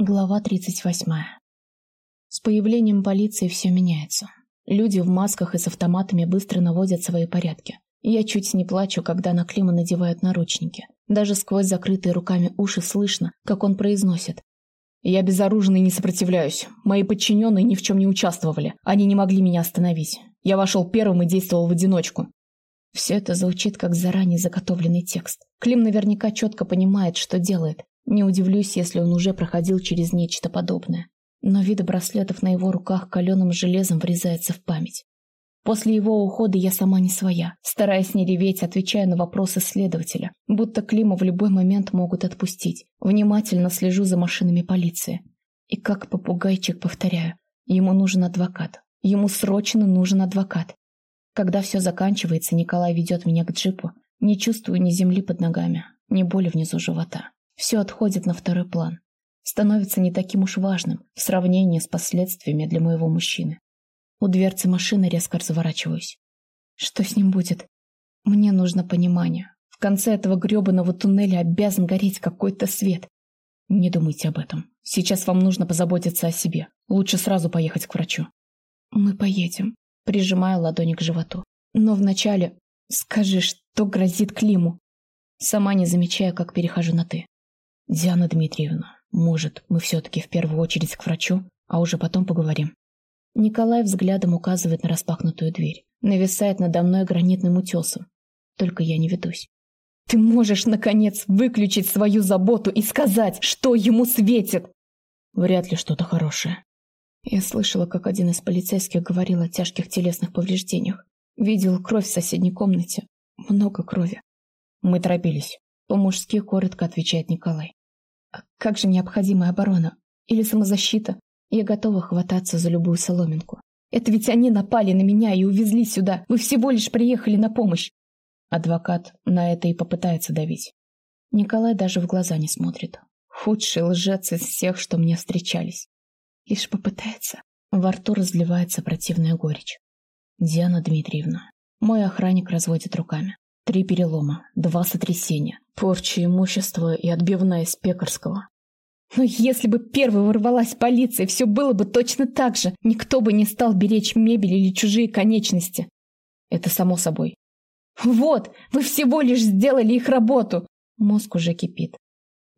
Глава 38. С появлением полиции все меняется. Люди в масках и с автоматами быстро наводят свои порядки. Я чуть не плачу, когда на Клима надевают наручники. Даже сквозь закрытые руками уши слышно, как он произносит. «Я безоружный не сопротивляюсь. Мои подчиненные ни в чем не участвовали. Они не могли меня остановить. Я вошел первым и действовал в одиночку». Все это звучит как заранее заготовленный текст. Клим наверняка четко понимает, что делает, не удивлюсь, если он уже проходил через нечто подобное. Но вид браслетов на его руках каленым железом врезается в память. После его ухода я сама не своя, стараясь не реветь, отвечая на вопросы следователя, будто Клима в любой момент могут отпустить. Внимательно слежу за машинами полиции. И как попугайчик повторяю, ему нужен адвокат. Ему срочно нужен адвокат. Когда все заканчивается, Николай ведет меня к джипу. Не чувствую ни земли под ногами, ни боли внизу живота. Все отходит на второй план. Становится не таким уж важным в сравнении с последствиями для моего мужчины. У дверцы машины резко разворачиваюсь. Что с ним будет? Мне нужно понимание. В конце этого гребаного туннеля обязан гореть какой-то свет. Не думайте об этом. Сейчас вам нужно позаботиться о себе. Лучше сразу поехать к врачу. Мы поедем, прижимая ладони к животу. Но вначале скажи, что грозит Климу. Сама не замечая, как перехожу на «ты». «Диана Дмитриевна, может, мы все-таки в первую очередь к врачу, а уже потом поговорим?» Николай взглядом указывает на распахнутую дверь. Нависает надо мной гранитным утесом. Только я не ведусь. «Ты можешь, наконец, выключить свою заботу и сказать, что ему светит!» Вряд ли что-то хорошее. Я слышала, как один из полицейских говорил о тяжких телесных повреждениях. Видел кровь в соседней комнате. Много крови. Мы торопились. По-мужски коротко отвечает Николай. Как же необходимая оборона? Или самозащита? Я готова хвататься за любую соломинку. Это ведь они напали на меня и увезли сюда. Вы всего лишь приехали на помощь. Адвокат на это и попытается давить. Николай даже в глаза не смотрит. Худший лжец из всех, что мне встречались. Лишь попытается. Во рту разливается противная горечь. Диана Дмитриевна. Мой охранник разводит руками. Три перелома, два сотрясения, порча имущества и отбивная из пекарского. Но если бы первой ворвалась полиция, все было бы точно так же. Никто бы не стал беречь мебель или чужие конечности. Это само собой. Вот, вы всего лишь сделали их работу. Мозг уже кипит.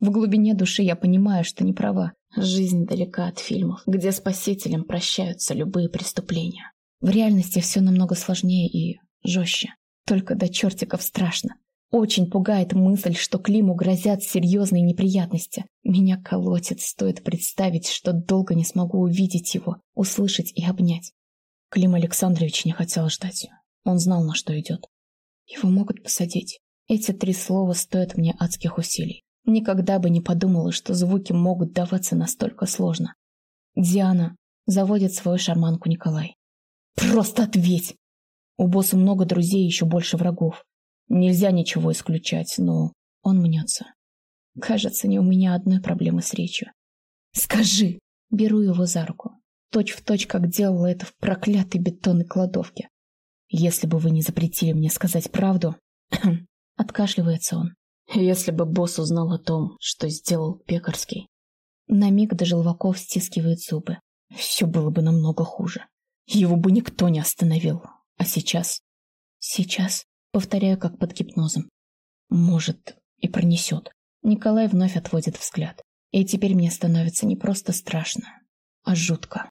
В глубине души я понимаю, что не права. Жизнь далека от фильмов, где спасителям прощаются любые преступления. В реальности все намного сложнее и жестче. Только до чертиков страшно. Очень пугает мысль, что Климу грозят серьезные неприятности. Меня колотит, стоит представить, что долго не смогу увидеть его, услышать и обнять. Клим Александрович не хотел ждать. Он знал, на что идет. Его могут посадить. Эти три слова стоят мне адских усилий. Никогда бы не подумала, что звуки могут даваться настолько сложно. Диана заводит свою шарманку Николай. «Просто ответь!» У босса много друзей и еще больше врагов. Нельзя ничего исключать, но он мнется. Кажется, не у меня одной проблемы с речью. «Скажи!» Беру его за руку. Точь в точь, как делала это в проклятой бетонной кладовке. «Если бы вы не запретили мне сказать правду...» Откашливается он. «Если бы босс узнал о том, что сделал Пекарский...» На миг до желваков стискивает зубы. Все было бы намного хуже. Его бы никто не остановил. А сейчас? Сейчас. Повторяю, как под гипнозом. Может, и пронесет. Николай вновь отводит взгляд. И теперь мне становится не просто страшно, а жутко.